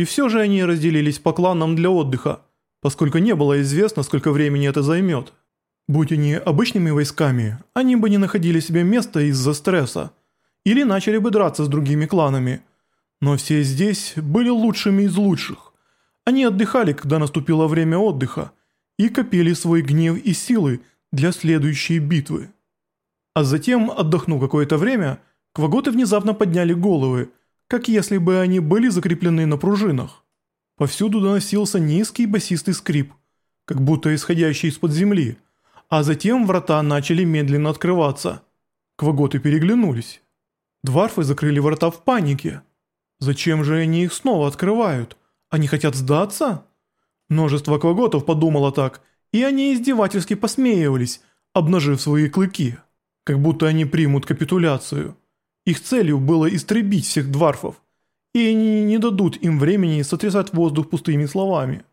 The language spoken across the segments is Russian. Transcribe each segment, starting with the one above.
И все же они разделились по кланам для отдыха, поскольку не было известно, сколько времени это займет. Будь они обычными войсками, они бы не находили себе места из-за стресса, или начали бы драться с другими кланами. Но все здесь были лучшими из лучших. Они отдыхали, когда наступило время отдыха, и копили свой гнев и силы для следующей битвы. А затем, отдохнув какое-то время, кваготы внезапно подняли головы, как если бы они были закреплены на пружинах. Повсюду доносился низкий басистый скрип, как будто исходящий из-под земли, а затем врата начали медленно открываться. Кваготы переглянулись. Дварфы закрыли врата в панике. Зачем же они их снова открывают? Они хотят сдаться? Множество кваготов подумало так, и они издевательски посмеивались, обнажив свои клыки, как будто они примут капитуляцию. Их целью было истребить всех дварфов, и они не дадут им времени сотрясать воздух пустыми словами.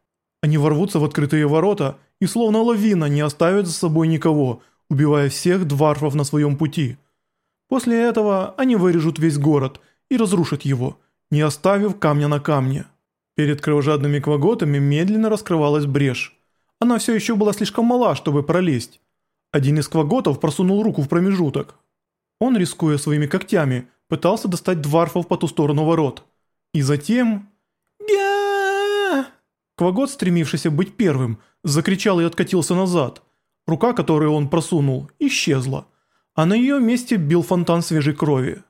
Они ворвутся в открытые ворота и словно лавина не оставят за собой никого, убивая всех дварфов на своем пути – После этого они вырежут весь город и разрушат его, не оставив камня на камне. Перед кровожадными кваготами медленно раскрывалась брешь. Она все еще была слишком мала, чтобы пролезть. Один из кваготов просунул руку в промежуток. Он, рискуя своими когтями, пытался достать дварфов по ту сторону ворот. И затем... Квагот, стремившийся быть первым, закричал и откатился назад. Рука, которую он просунул, исчезла а на ее месте бил фонтан свежей крови.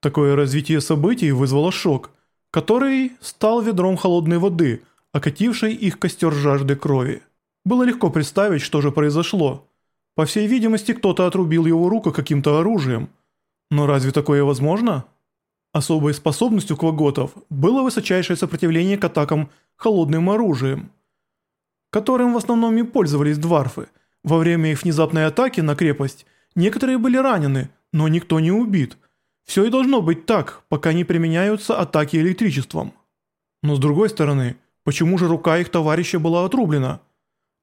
Такое развитие событий вызвало шок, который стал ведром холодной воды, окатившей их костер жажды крови. Было легко представить, что же произошло. По всей видимости, кто-то отрубил его руку каким-то оружием. Но разве такое возможно? Особой способностью кваготов было высочайшее сопротивление к атакам холодным оружием, которым в основном и пользовались дварфы. Во время их внезапной атаки на крепость – Некоторые были ранены, но никто не убит. Все и должно быть так, пока не применяются атаки электричеством. Но с другой стороны, почему же рука их товарища была отрублена?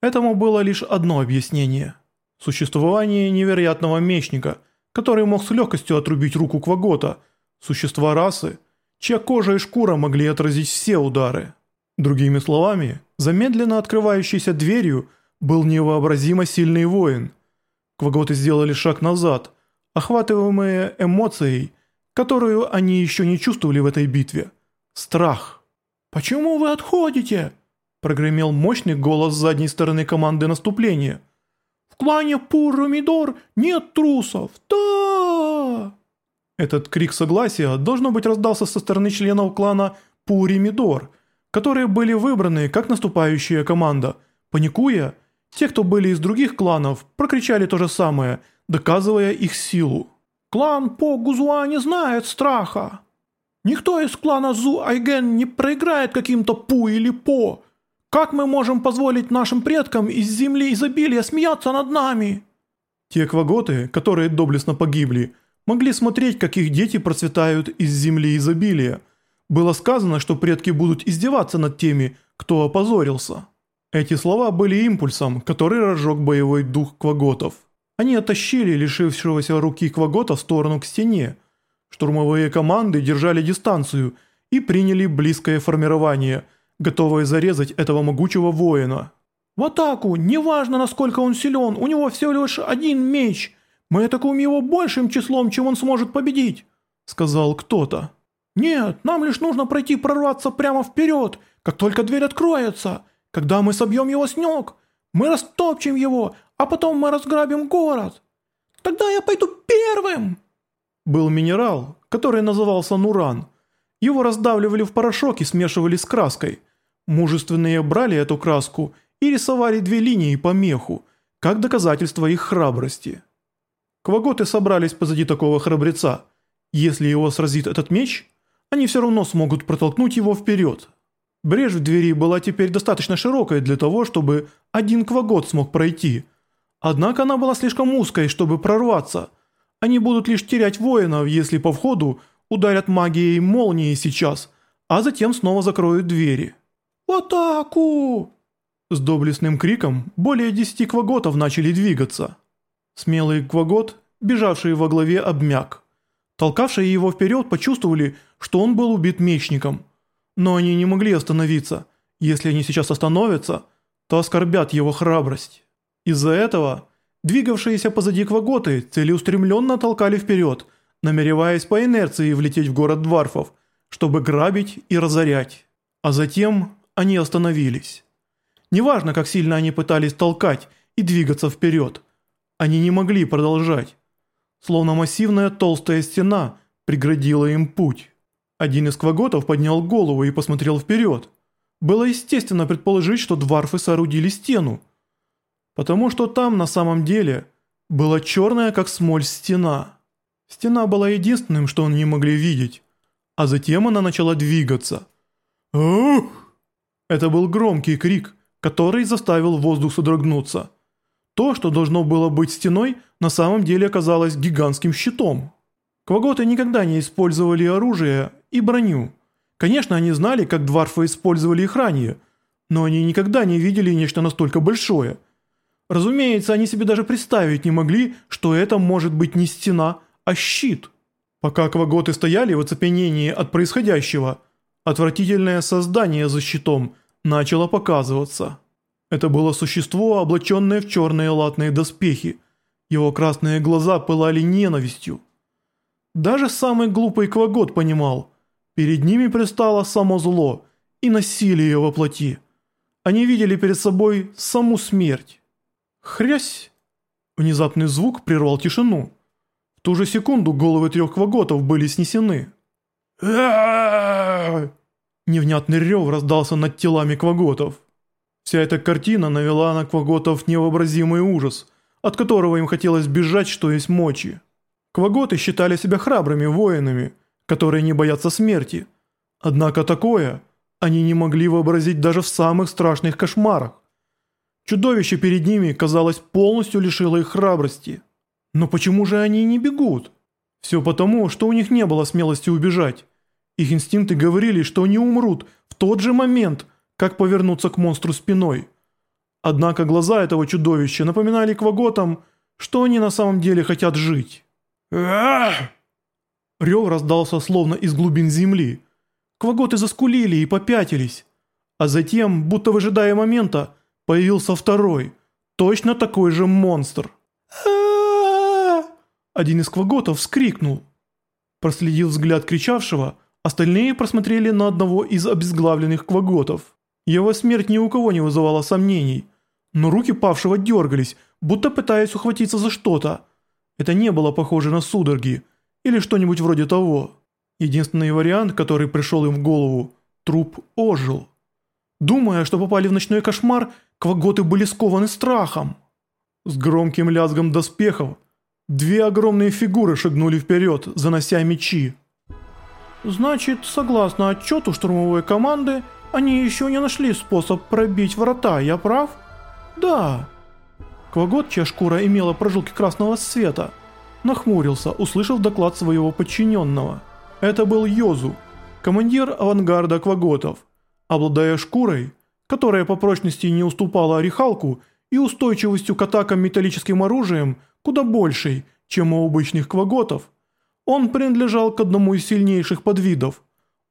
Этому было лишь одно объяснение. Существование невероятного мечника, который мог с легкостью отрубить руку Квагота, существа расы, чья кожа и шкура могли отразить все удары. Другими словами, замедленно открывающейся дверью был невообразимо сильный воин – Кваготы сделали шаг назад, охватываемые эмоцией, которую они еще не чувствовали в этой битве. Страх. «Почему вы отходите?» прогремел мощный голос с задней стороны команды наступления. «В клане Пурумидор нет трусов! Да!» Этот крик согласия должно быть раздался со стороны членов клана Пуримидор, которые были выбраны как наступающая команда. Паникуя, те, кто были из других кланов, прокричали то же самое, доказывая их силу. «Клан По Гузуа не знает страха. Никто из клана Зу Айген не проиграет каким-то Пу или По. Как мы можем позволить нашим предкам из земли изобилия смеяться над нами?» Те кваготы, которые доблестно погибли, могли смотреть, как их дети процветают из земли изобилия. Было сказано, что предки будут издеваться над теми, кто опозорился. Эти слова были импульсом, который разжег боевой дух кваготов. Они оттащили лишившегося руки квагота в сторону к стене. Штурмовые команды держали дистанцию и приняли близкое формирование, готовые зарезать этого могучего воина. «В атаку! Неважно, насколько он силен, у него всего лишь один меч. Мы атакуем его большим числом, чем он сможет победить», — сказал кто-то. «Нет, нам лишь нужно пройти прорваться прямо вперед, как только дверь откроется». Когда мы собьем его с ног, мы растопчем его, а потом мы разграбим город. Тогда я пойду первым!» Был минерал, который назывался Нуран. Его раздавливали в порошок и смешивали с краской. Мужественные брали эту краску и рисовали две линии по меху, как доказательство их храбрости. Кваготы собрались позади такого храбреца. Если его сразит этот меч, они все равно смогут протолкнуть его вперед. Брешь в двери была теперь достаточно широкой для того, чтобы один квагот смог пройти. Однако она была слишком узкой, чтобы прорваться. Они будут лишь терять воинов, если по входу ударят магией молнии сейчас, а затем снова закроют двери. «В атаку!» С доблестным криком более десяти кваготов начали двигаться. Смелый квагот, бежавший во главе, обмяк. Толкавшие его вперед почувствовали, что он был убит мечником – Но они не могли остановиться. Если они сейчас остановятся, то оскорбят его храбрость. Из-за этого двигавшиеся позади кваготы целеустремленно толкали вперед, намереваясь по инерции влететь в город дварфов, чтобы грабить и разорять. А затем они остановились. Неважно, как сильно они пытались толкать и двигаться вперед, они не могли продолжать. Словно массивная толстая стена преградила им путь. Один из кваготов поднял голову и посмотрел вперед. Было естественно предположить, что дварфы соорудили стену. Потому что там на самом деле была черная как смоль стена. Стена была единственным, что они могли видеть. А затем она начала двигаться. «Ух!» Это был громкий крик, который заставил воздух содрогнуться. То, что должно было быть стеной, на самом деле оказалось гигантским щитом. Кваготы никогда не использовали оружие и броню. Конечно, они знали, как дварфы использовали их ранее, но они никогда не видели нечто настолько большое. Разумеется, они себе даже представить не могли, что это может быть не стена, а щит. Пока кваготы стояли в оцепенении от происходящего, отвратительное создание за щитом начало показываться. Это было существо, облаченное в черные латные доспехи. Его красные глаза пылали ненавистью. Даже самый глупый Квагот понимал, перед ними пристало само зло и насилие во плоти. Они видели перед собой саму смерть. Хрясь! Внезапный звук прервал тишину. В ту же секунду головы трех Кваготов были снесены. Невнятный рев раздался над телами Кваготов. Вся эта картина навела на Кваготов невообразимый ужас, от которого им хотелось бежать, что есть мочи. Кваготы считали себя храбрыми воинами, которые не боятся смерти. Однако такое они не могли вообразить даже в самых страшных кошмарах. Чудовище перед ними, казалось, полностью лишило их храбрости. Но почему же они не бегут? Все потому, что у них не было смелости убежать. Их инстинкты говорили, что они умрут в тот же момент – как повернуться к монстру спиной. Однако глаза этого чудовища напоминали кваготам, что они на самом деле хотят жить. Рев раздался словно из глубин земли. Кваготы заскулили и попятились. А затем, будто выжидая момента, появился второй, точно такой же монстр. Один из кваготов вскрикнул. Проследив взгляд кричавшего, остальные просмотрели на одного из обезглавленных кваготов. Его смерть ни у кого не вызывала сомнений, но руки павшего дергались, будто пытаясь ухватиться за что-то. Это не было похоже на судороги или что-нибудь вроде того. Единственный вариант, который пришел им в голову – труп ожил. Думая, что попали в ночной кошмар, кваготы были скованы страхом. С громким лязгом доспехов две огромные фигуры шагнули вперед, занося мечи. «Значит, согласно отчету штурмовой команды – они еще не нашли способ пробить врата, я прав? Да. Квагот, чья шкура имела прожилки красного цвета, нахмурился, услышав доклад своего подчиненного. Это был Йозу, командир авангарда Кваготов. Обладая шкурой, которая по прочности не уступала орехалку и устойчивостью к атакам металлическим оружием куда большей, чем у обычных Кваготов, он принадлежал к одному из сильнейших подвидов.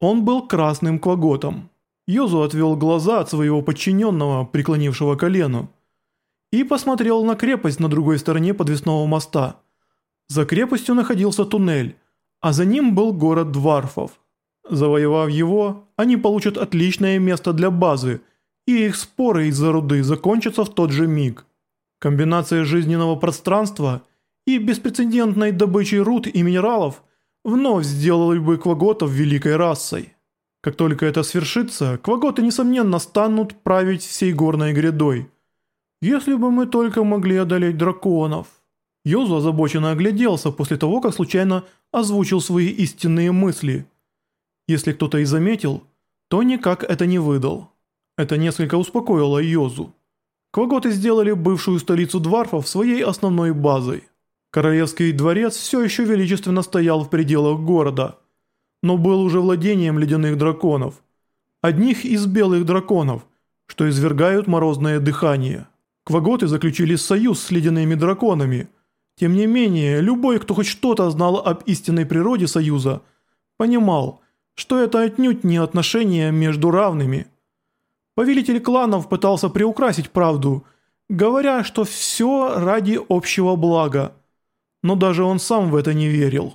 Он был красным Кваготом. Йозу отвел глаза от своего подчиненного, преклонившего колену, и посмотрел на крепость на другой стороне подвесного моста. За крепостью находился туннель, а за ним был город Дварфов. Завоевав его, они получат отличное место для базы, и их споры из-за руды закончатся в тот же миг. Комбинация жизненного пространства и беспрецедентной добычи руд и минералов вновь сделали бы Кваготов великой расой. Как только это свершится, кваготы, несомненно, станут править всей горной грядой. Если бы мы только могли одолеть драконов. Йозу озабоченно огляделся после того, как случайно озвучил свои истинные мысли. Если кто-то и заметил, то никак это не выдал. Это несколько успокоило Йозу. Кваготы сделали бывшую столицу Дварфов своей основной базой. Королевский дворец все еще величественно стоял в пределах города – но был уже владением ледяных драконов. Одних из белых драконов, что извергают морозное дыхание. Кваготы заключили союз с ледяными драконами. Тем не менее, любой, кто хоть что-то знал об истинной природе союза, понимал, что это отнюдь не отношения между равными. Повелитель кланов пытался приукрасить правду, говоря, что все ради общего блага, но даже он сам в это не верил.